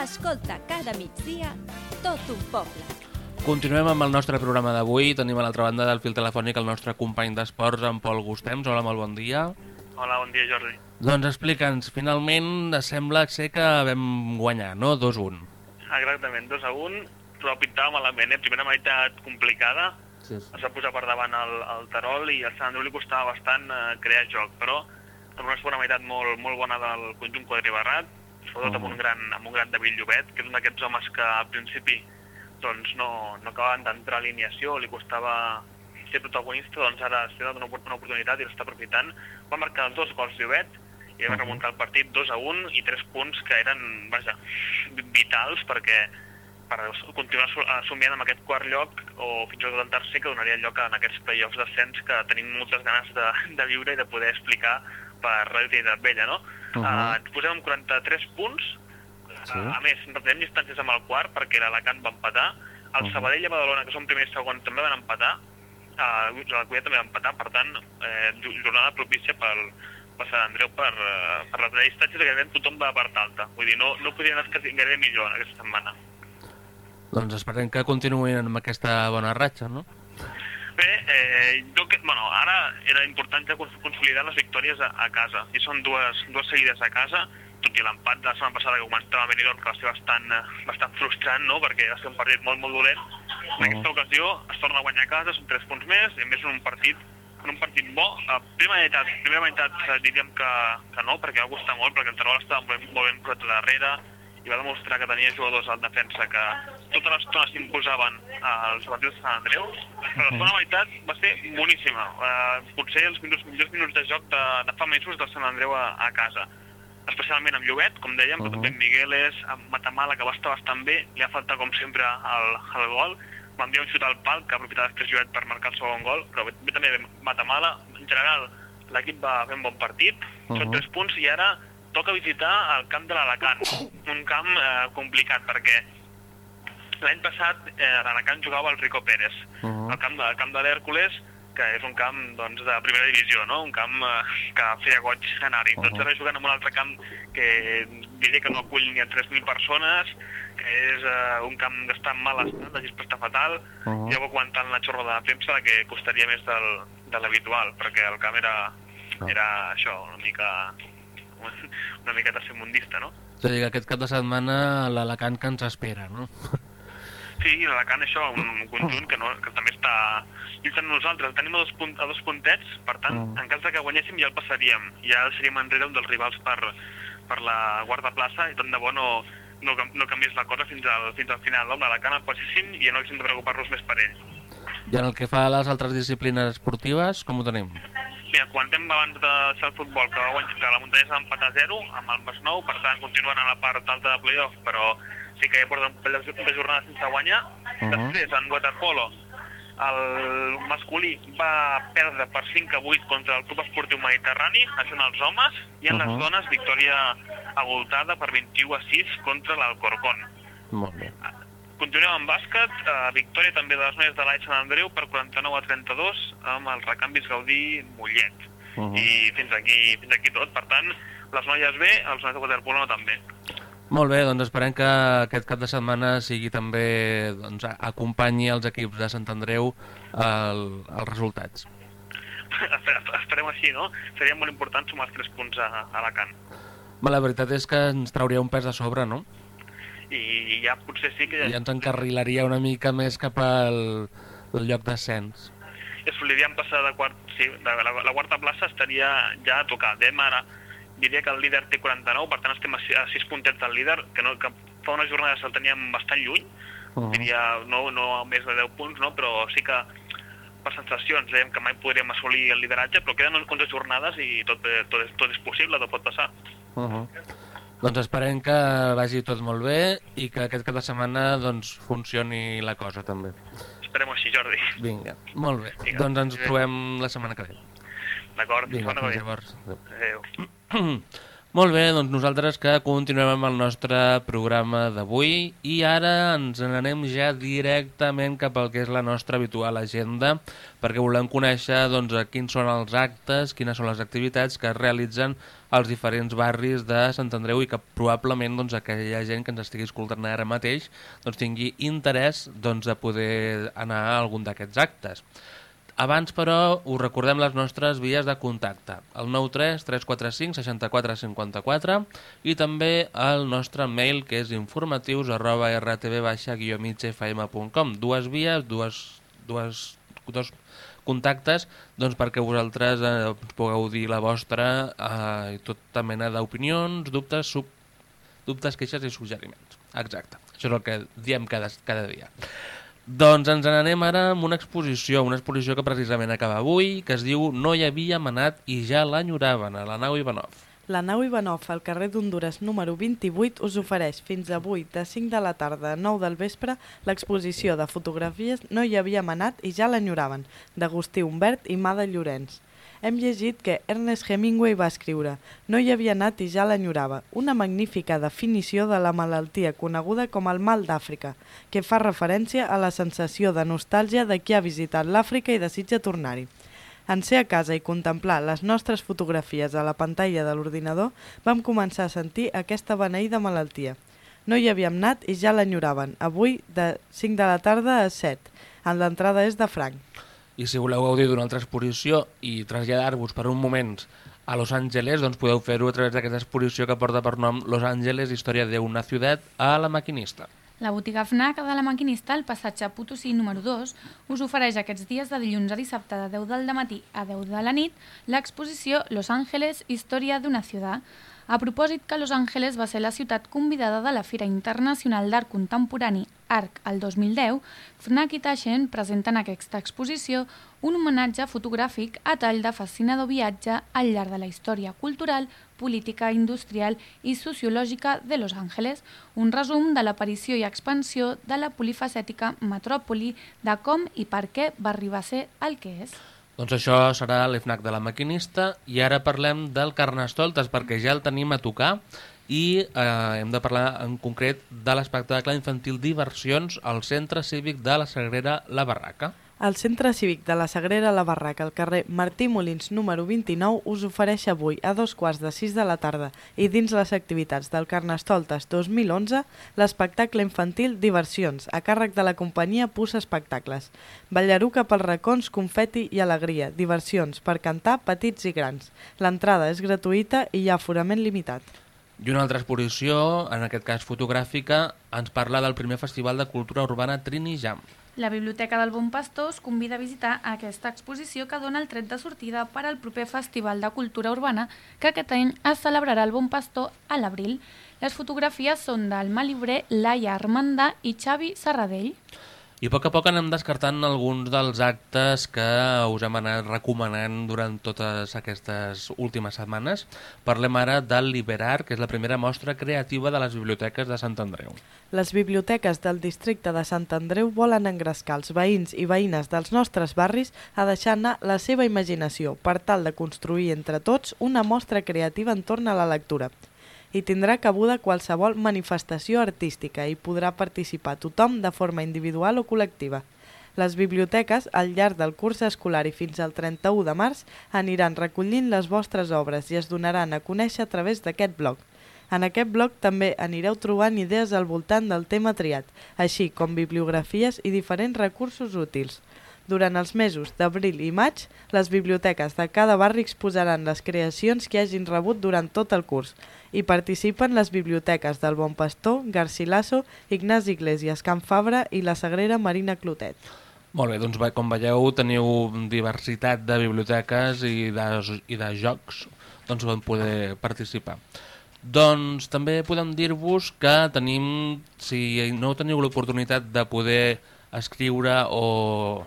S2: escolta cada migdia tot un poble.
S1: Continuem amb el nostre programa d'avui. Tenim a l'altra banda del fil telefònic el nostre company d'esports, en Pol Gustems. Hola, molt bon dia.
S10: Hola, bon dia, Jordi.
S1: Doncs explica'ns, finalment sembla ser que vam guanyar, no? 2-1.
S10: Exactament, 2 a 1, però pintava malament, eh? Primera meitat complicada,
S1: Sí,
S10: es va posar per davant el, el Terol i al Sant Andreu li costava bastant eh, crear joc, però en una segona meitat molt, molt bona del conjunt quadribarrat, sobretot amb, un gran, amb un gran David Llobet, que és un d'aquests homes que al principi doncs no, no acabaven d'entrar a alineació, li costava ser protagonista, doncs ara s'ha donat una, una oportunitat i l'està aprofitant. Va marcar els dos gols Llobet i va remuntar el partit 2 a 1 i 3 punts que eren, vaja, vitals perquè per continuar assu- assumiant amb aquest quart lloc o fins i tot el tercer que donaria lloc en aquests play-offs d'ascens que tenim moltes ganes de, de viure i de poder explicar per Ràdio Trinitat Vella, no? Uh. -huh. ens posem amb 43 punts,
S1: Sí.
S10: a més, retenem distàncies amb el quart perquè l'Alacant va empatar, el
S1: Mhm.
S10: Sabadell i Badalona, que són primer i segon, també van empatar, uh, la Culla també va empatar, per tant, eh, jornada propícia pel, per Sant Andreu per, eh, per retallar distàncies que gairebé tothom va a part alta. Vull dir, no, no podria anar gairebé millor en aquesta setmana.
S1: Doncs esperem que continuïn amb aquesta bona ratxa, no?
S10: Bé, eh, jo que, bueno, ara era important ja cons- consolidar les victòries a, a casa. I són dues, dues seguides a casa, tot i l'empat de la setmana passada que comentava a Benidorm, que va ser bastant, eh, bastant frustrant, no?, perquè va ser un partit molt, molt dolent. En aquesta ocasió es torna a guanyar a casa, són tres punts més, i a més en un partit en un partit bo. A primera meitat, primera meitat eh, diríem que, que no, perquè va costar molt, perquè el Terol estava molt molt ben posat a darrere i va demostrar que tenia jugadors al defensa que tota l'estona s'imposaven als partits de Sant Andreu. Però la segona meitat va ser boníssima. Uh, potser els minuts, millors minuts de joc de, de fa mesos del Sant Andreu a, a casa. Especialment amb Llobet, com dèiem, però també amb Migueles, amb Matamala, que va estar bastant bé, li ha faltat, com sempre, el, el gol. Va enviar un xut al pal, que ha aprofitat després Llobet per marcar el segon gol, però bé, bé també Matamala. En general, l'equip va fer un bon partit, són tres punts, i ara toca visitar el camp de l'Alacant, un camp eh, complicat, perquè l'any passat eh, l'Alacant jugava al Rico Pérez,
S1: Mhm.
S10: el camp de, camp de l'Hèrcules, que és un camp doncs, de primera divisió, no? un camp eh, que feia goig anar-hi. Tots ara jugant en un altre camp que diria que no acull ni a 3.000 persones, que és eh, un camp que està en mal estat, la gespa està fatal,
S1: Mhm.
S10: ja ho comentant la xorra de premsa que costaria més del, de l'habitual, perquè el camp era, era això, una mica una miqueta segundista, no?
S1: És a dir, que aquest cap de setmana l'Alacant que ens espera, no?
S10: Sí, i l'Alacant això, un conjunt que, no, que també està lluitant nosaltres. Tenim a dos, punt, a dos puntets, per tant,
S1: Mm.
S10: en cas de que guanyéssim ja el passaríem. Ja seríem enrere un dels rivals per, per la guarda plaça i tant de bo no, no, no canviés la cosa fins al, fins al final. Amb l'Alacant el passéssim i ja no haguéssim de preocupar-nos més per ell.
S1: I en el que fa a les altres disciplines esportives, com ho tenim?
S10: Mira, comentem abans de deixar el futbol que, va guanyar, que la muntanya s'ha empatat a 0 amb el Masnou, per tant continuen a la part alta de playoff, però sí que ja porten un parell de jornades sense guanyar.
S1: Mhm.
S10: Després, en waterpolo, el masculí va perdre per 5 a 8 contra el Club Esportiu Mediterrani, això en els homes, i en
S1: Mhm.
S10: les dones victòria avoltada per 21 a 6 contra l'Alcorcón.
S1: Molt bé.
S10: Continuem amb bàsquet, eh, victòria també de les noies de l'Aix Sant Andreu per 49 a 32 amb el recanvis Gaudí Mollet.
S1: Mhm.
S10: I fins aquí, fins aquí tot. Per tant, les noies bé, els nois de waterpolo també.
S1: Molt bé, doncs esperem que aquest cap de setmana sigui també doncs, acompanyi els equips de Sant Andreu el, els resultats.
S10: Espe- Esperem així, no? Seria molt important sumar els 3 punts a, a Alacant.
S1: Ma, la veritat és que ens trauria un pes de sobre, no?
S10: I ja potser sí que
S1: I ens encarrilaria una mica més cap al, al lloc d'ascens.
S10: es podrien passar de quart... Sí, de la, la quarta plaça estaria ja a tocar. Dèiem ara, diria que el líder té 49, per tant estem a 6 puntets del líder, que, no, que fa unes jornades el teníem bastant lluny,
S1: Uh -huh.
S10: diria no, no a més de 10 punts, no? però sí que per sensacions dèiem que mai podríem assolir el lideratge, però queden 11 jornades i tot, eh, tot, és, tot és possible, tot pot passar.
S1: Uh -huh. Doncs esperem que vagi tot molt bé i que aquest cap de setmana doncs, funcioni la cosa també.
S10: Esperem així, Jordi.
S1: Vinga, molt bé.
S10: Vinga.
S1: Doncs ens trobem la setmana que ve.
S10: D'acord?
S1: Vinga,
S10: Bona
S1: fins
S10: nit.
S1: llavors.
S10: Adéu.
S1: Molt bé, doncs nosaltres que continuem amb el nostre programa d'avui i ara ens n'anem ja directament cap al que és la nostra habitual agenda perquè volem conèixer doncs, quins són els actes, quines són les activitats que es realitzen als diferents barris de Sant Andreu i que probablement doncs, aquella gent que ens estigui escoltant ara mateix doncs, tingui interès doncs, de poder anar a algun d'aquests actes. Abans, però, us recordem les nostres vies de contacte. El 93 345 64 54 i també el nostre mail, que és informatius arroba rtv-migfm.com. Dues vies, dues, dues, dos contactes doncs, perquè vosaltres eh, pugueu dir la vostra eh, i tota mena d'opinions, dubtes, sub, dubtes, queixes i suggeriments. Exacte. Això és el que diem cada, cada dia. Doncs ens n'anem ara amb una exposició, una exposició que precisament acaba avui, que es diu No hi havia manat i ja l'enyoraven, a la nau Ivanov.
S4: La nau Ivanov, al carrer d'Honduras número 28, us ofereix fins avui, de 5 de la tarda a 9 del vespre, l'exposició de fotografies No hi havia manat i ja l'enyoraven, d'Agustí Humbert i Mada Llorenç. Hem llegit que Ernest Hemingway va escriure No hi havia anat i ja l'enyorava, una magnífica definició de la malaltia coneguda com el mal d'Àfrica, que fa referència a la sensació de nostàlgia de qui ha visitat l'Àfrica i desitja tornar-hi. En ser a casa i contemplar les nostres fotografies a la pantalla de l'ordinador, vam començar a sentir aquesta beneïda malaltia. No hi havíem anat i ja l'enyoraven, avui de 5 de la tarda a 7. En l'entrada és de franc.
S1: I si voleu gaudir d'una altra exposició i traslladar-vos per un moment a Los Angeles, doncs podeu fer-ho a través d'aquesta exposició que porta per nom Los Angeles, història d'una ciutat a la maquinista.
S3: La botiga FNAC de la Maquinista, al passatge Potosí número 2, us ofereix aquests dies de dilluns a dissabte de 10 del matí a 10 de la nit l'exposició Los Ángeles, història d'una ciutat. A propòsit que Los Ángeles va ser la ciutat convidada de la Fira Internacional d'Art Contemporani ARC el 2010, FNAC i Taixen presenten aquesta exposició un homenatge fotogràfic a tall de fascinador viatge al llarg de la història cultural, política, industrial i sociològica de Los Ángeles, un resum de l'aparició i expansió de la polifacètica metròpoli, de com i per què va arribar a ser el que és.
S1: Doncs això serà l'EFNAC de la maquinista i ara parlem del Carnestoltes perquè ja el tenim a tocar i eh, hem de parlar en concret de l'espectacle infantil Diversions al Centre Cívic de la Sagrera La Barraca.
S4: El Centre Cívic de la Sagrera La Barraca, al carrer Martí Molins número 29, us ofereix avui a dos quarts de sis de la tarda i dins les activitats del Carnestoltes 2011 l'espectacle infantil Diversions, a càrrec de la companyia Pus Espectacles. Ballaruca pels racons, confeti i alegria. Diversions per cantar petits i grans. L'entrada és gratuïta i hi ha aforament limitat.
S1: I una altra exposició, en aquest cas fotogràfica, ens parla del primer festival de cultura urbana Trini Jam.
S3: La Biblioteca del Bon Pastor us convida a visitar aquesta exposició que dona el tret de sortida per al proper Festival de Cultura Urbana que aquest any es celebrarà al Bon Pastor a l'abril. Les fotografies són del Malibrer, Laia Armandà i Xavi Serradell.
S1: I a poc a poc anem descartant alguns dels actes que us hem anat recomanant durant totes aquestes últimes setmanes. Parlem ara del Liberar, que és la primera mostra creativa de les biblioteques de Sant Andreu.
S4: Les biblioteques del districte de Sant Andreu volen engrescar els veïns i veïnes dels nostres barris a deixar anar la seva imaginació per tal de construir entre tots una mostra creativa entorn a la lectura. Hi tindrà cabuda qualsevol manifestació artística i podrà participar tothom de forma individual o col·lectiva. Les biblioteques, al llarg del curs escolar i fins al 31 de març, aniran recollint les vostres obres i es donaran a conèixer a través d'aquest blog. En aquest blog també anireu trobant idees al voltant del tema triat, així com bibliografies i diferents recursos útils. Durant els mesos d'abril i maig, les biblioteques de cada barri exposaran les creacions que hagin rebut durant tot el curs i participen les biblioteques del Bon Pastor, Garcilaso, Ignasi Iglesias, Can Fabra i la Sagrera Marina Clotet.
S1: Molt bé, doncs com veieu teniu diversitat de biblioteques i de, i de jocs doncs on poder participar. Doncs també podem dir-vos que tenim, si no teniu l'oportunitat de poder escriure o,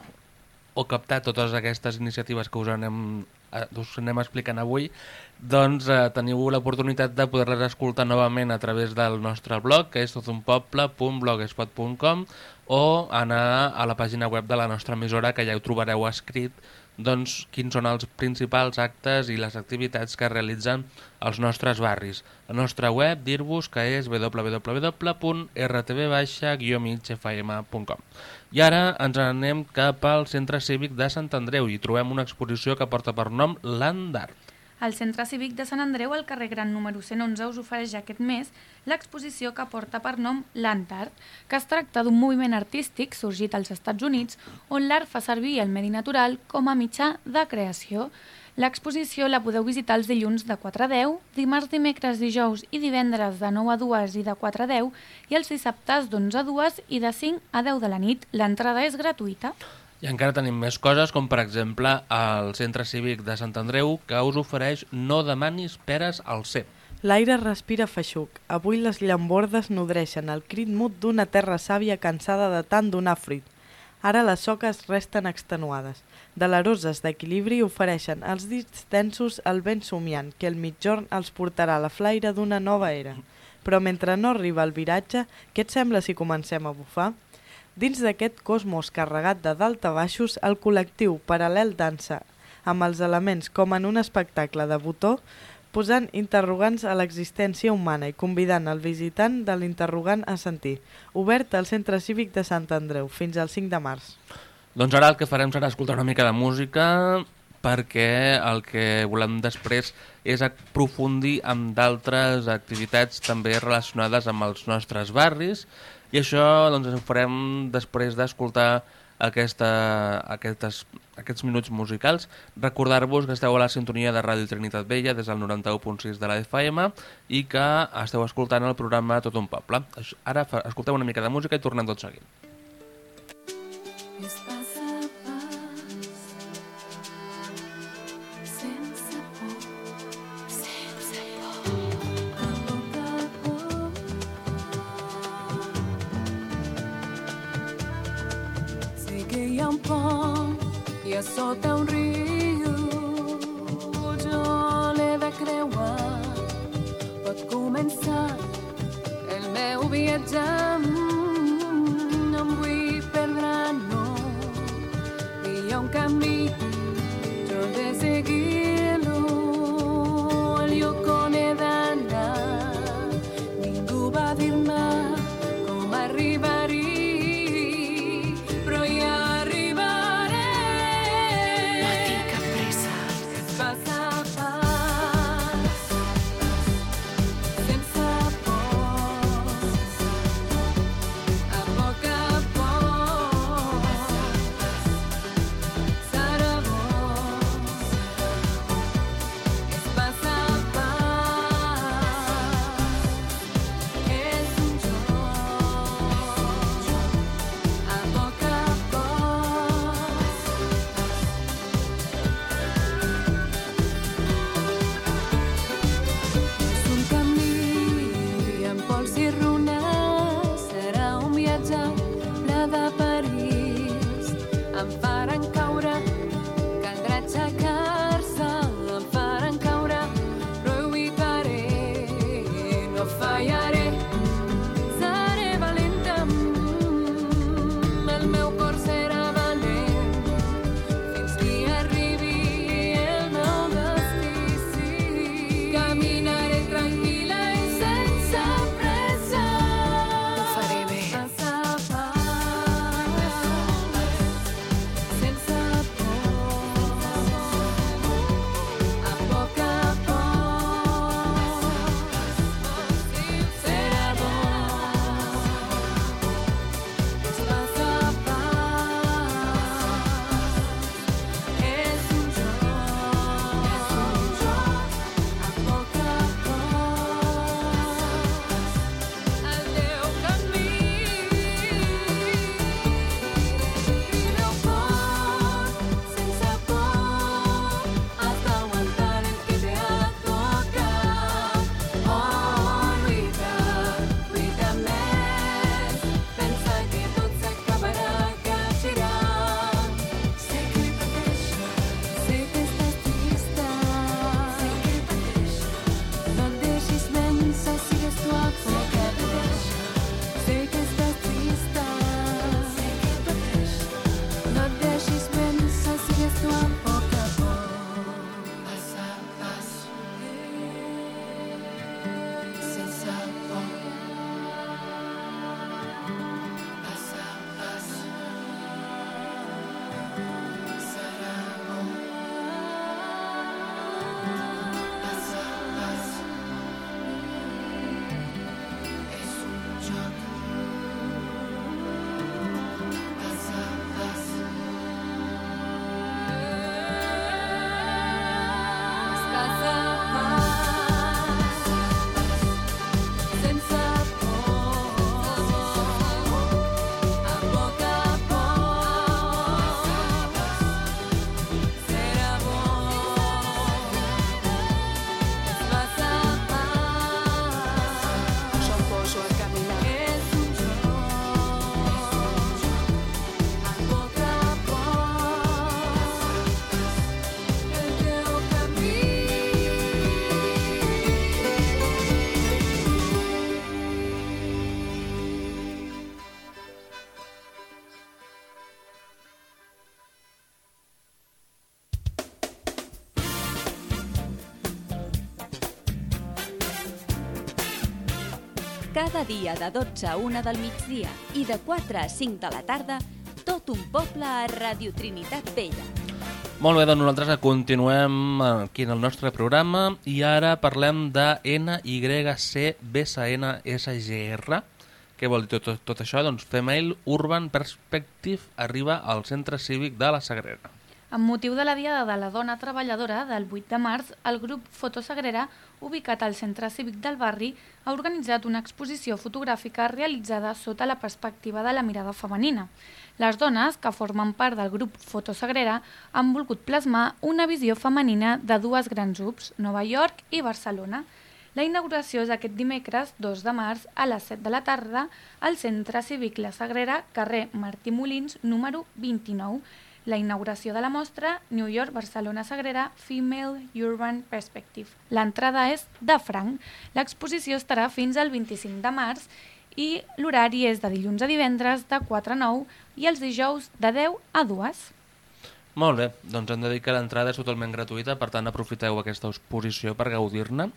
S1: o captar totes aquestes iniciatives que us anem, eh, us anem explicant avui, doncs eh, teniu l'oportunitat de poder-les escoltar novament a través del nostre blog, que és totunpoble.blogspot.com o anar a la pàgina web de la nostra emissora, que ja ho trobareu escrit doncs, quins són els principals actes i les activitats que realitzen els nostres barris. La nostra web, dir-vos que és www.rtv-migfm.com I ara ens anem cap al Centre Cívic de Sant Andreu i trobem una exposició que porta per nom Land d'Art.
S3: El Centre Cívic de Sant Andreu, al carrer Gran número 111, us ofereix aquest mes l'exposició que porta per nom L'Antart, que es tracta d'un moviment artístic sorgit als Estats Units on l'art fa servir el medi natural com a mitjà de creació. L'exposició la podeu visitar els dilluns de 4 a 10, dimarts, dimecres, dijous i divendres de 9 a 2 i de 4 a 10 i els dissabtes d'11 a 2 i de 5 a 10 de la nit. L'entrada és gratuïta.
S1: I encara tenim més coses, com per exemple el Centre Cívic de Sant Andreu, que us ofereix No demanis peres al CEP.
S4: L'aire respira feixuc. Avui les llambordes nodreixen el crit mut d'una terra sàvia cansada de tant donar fruit. Ara les soques resten extenuades. Deleroses d'equilibri ofereixen als dits tensos el vent somiant que el mitjorn els portarà a la flaire d'una nova era. Però mentre no arriba el viratge, què et sembla si comencem a bufar? Dins d'aquest cosmos carregat de dalt a baixos, el col·lectiu paral·lel dansa amb els elements com en un espectacle de botó, posant interrogants a l'existència humana i convidant el visitant de l'interrogant a sentir. Obert al Centre Cívic de Sant Andreu fins al 5 de març.
S1: Doncs ara el que farem serà escoltar una mica de música perquè el que volem després és aprofundir amb d'altres activitats també relacionades amb els nostres barris i això doncs, ho farem després d'escoltar aquesta, aquests minuts musicals. Recordar-vos que esteu a la sintonia de Ràdio Trinitat Vella des del 91.6 de la FM i que esteu escoltant el programa Tot un poble. Ara escolteu una mica de música i tornem tot seguint.
S5: Sota un riu, jo l'he de creuar. Pot començar el meu viatge mm, no em vull perdre, no. Hi ha un camí,
S2: Cada dia de 12 a 1 del migdia i de 4 a 5 de la tarda, tot un poble a Radio Trinitat Vella.
S1: Molt bé, doncs nosaltres continuem aquí en el nostre programa i ara parlem de NYCBSNSGR. Què vol dir tot, tot, tot això? Doncs Female Urban Perspective arriba al Centre Cívic de la Sagrera.
S3: Amb motiu de la Diada de la Dona Treballadora del 8 de març, el grup Fotosagrera, ubicat al Centre Cívic del barri, ha organitzat una exposició fotogràfica realitzada sota la perspectiva de la mirada femenina. Les dones, que formen part del grup Fotosagrera, han volgut plasmar una visió femenina de dues grans urbs, Nova York i Barcelona. La inauguració és aquest dimecres 2 de març a les 7 de la tarda al Centre Cívic La Sagrera, carrer Martí Molins, número 29, la inauguració de la mostra New York Barcelona Sagrera Female Urban Perspective. L'entrada és de franc. L'exposició estarà fins al 25 de març i l'horari és de dilluns a divendres de 4 a 9 i els dijous de 10 a 2.
S1: Molt bé, doncs hem de dir que l'entrada és totalment gratuïta, per tant aprofiteu aquesta exposició per gaudir-ne.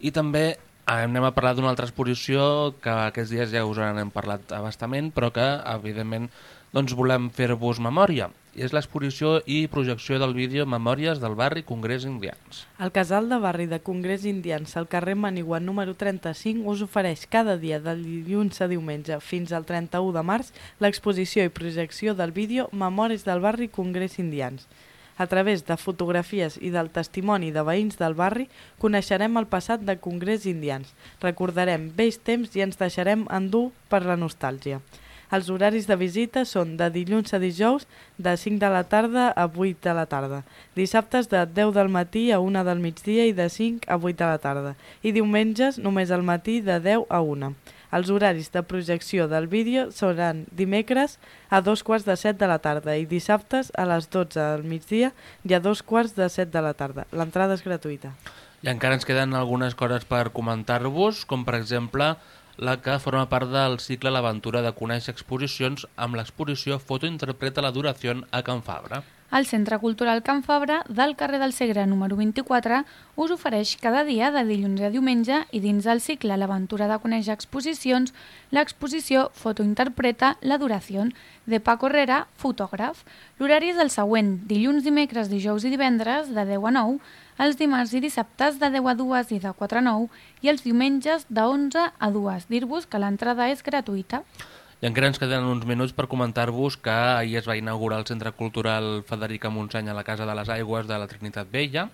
S1: I també eh, anem a parlar d'una altra exposició que aquests dies ja us en hem parlat abastament, però que evidentment doncs volem fer-vos memòria. És l'exposició i projecció del vídeo Memòries del barri Congrés Indians.
S4: El casal de barri de Congrés Indians al carrer Manigua número 35 us ofereix cada dia de dilluns a diumenge fins al 31 de març l'exposició i projecció del vídeo Memòries del barri Congrés Indians. A través de fotografies i del testimoni de veïns del barri coneixerem el passat de Congrés Indians, recordarem vells temps i ens deixarem endur per la nostàlgia. Els horaris de visita són de dilluns a dijous de 5 de la tarda a 8 de la tarda, dissabtes de 10 del matí a 1 del migdia i de 5 a 8 de la tarda, i diumenges només al matí de 10 a 1. Els horaris de projecció del vídeo seran dimecres a dos quarts de 7 de la tarda i dissabtes a les 12 del migdia i a dos quarts de 7 de la tarda. L'entrada és gratuïta.
S1: I encara ens queden algunes coses per comentar-vos, com per exemple la que forma part del cicle L'aventura de conèixer exposicions amb l'exposició Foto interpreta la duració a Can Fabra.
S3: El Centre Cultural Can Fabra, del carrer del Segre número 24, us ofereix cada dia de dilluns a diumenge i dins del cicle L'aventura de conèixer exposicions, l'exposició Foto interpreta la duració de Paco Herrera, fotògraf. L'horari és el següent, dilluns, dimecres, dijous i divendres de 10 a 9, els dimarts i dissabtes de 10 a 2 i de 4 a 9 i els diumenges de 11 a 2. Dir-vos que l'entrada és gratuïta.
S1: Encara ens queden uns minuts per comentar-vos que ahir es va inaugurar el Centre Cultural Federica Montseny a la Casa de les Aigües de la Trinitat Vella,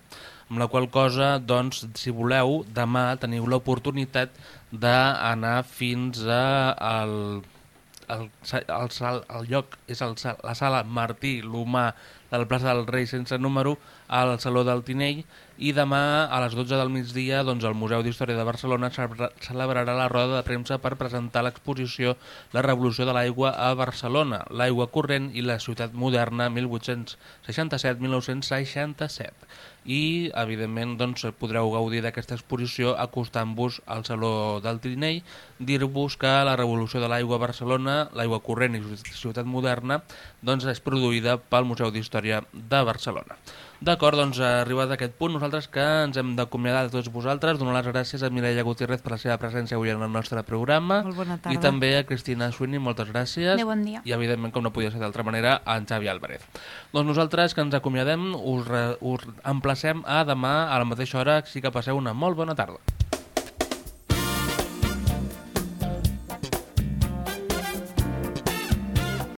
S1: amb la qual cosa, doncs, si voleu, demà teniu l'oportunitat d'anar fins a el, el, el, el, lloc, és el, la sala Martí Lomà de la plaça del Rei sense número al Saló del Tinell i demà a les 12 del migdia doncs, el Museu d'Història de Barcelona celebrarà la roda de premsa per presentar l'exposició La revolució de l'aigua a Barcelona, l'aigua corrent i la ciutat moderna 1867-1967 i evidentment doncs, podreu gaudir d'aquesta exposició acostant-vos al Saló del Trinell, dir-vos que la revolució de l'aigua a Barcelona, l'aigua corrent i ciutat moderna doncs, és produïda pel Museu d'Història de Barcelona. D'acord, doncs arribat a aquest punt, nosaltres que ens hem d'acomiadar de tots vosaltres, donar les gràcies a Mireia Gutiérrez per la seva presència avui en el nostre programa.
S4: Molt bona tarda.
S1: I també a Cristina Sweeney, moltes gràcies.
S3: Adéu, bon dia.
S1: I evidentment, com no podia ser d'altra manera, a en Xavi Álvarez. Doncs nosaltres que ens acomiadem, us, re, us emplacem a demà a la mateixa hora, així que passeu una molt bona tarda.